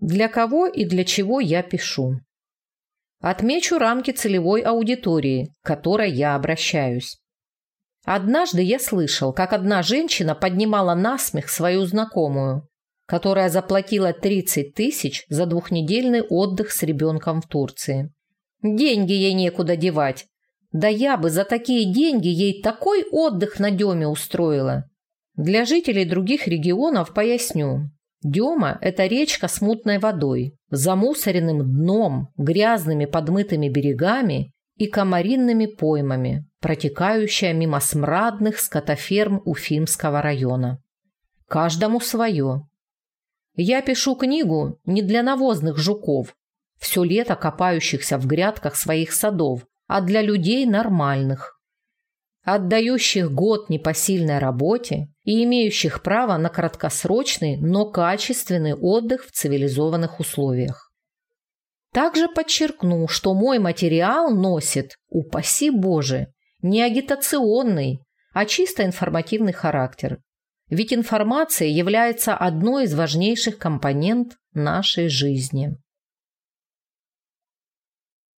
Для кого и для чего я пишу. Отмечу рамки целевой аудитории, к которой я обращаюсь. Однажды я слышал, как одна женщина поднимала насмех свою знакомую, которая заплатила 30 тысяч за двухнедельный отдых с ребенком в Турции. Деньги ей некуда девать. Да я бы за такие деньги ей такой отдых на Деме устроила. Для жителей других регионов поясню. Дема – это речка с мутной водой, замусоренным дном, грязными подмытыми берегами и комаринными поймами, протекающая мимо смрадных скотоферм Уфимского района. Каждому свое. Я пишу книгу не для навозных жуков, все лето копающихся в грядках своих садов, а для людей нормальных, отдающих год непосильной работе и имеющих право на краткосрочный, но качественный отдых в цивилизованных условиях. Также подчеркну, что мой материал носит, упаси Боже, не агитационный, а чисто информативный характер. Ведь информация является одной из важнейших компонент нашей жизни.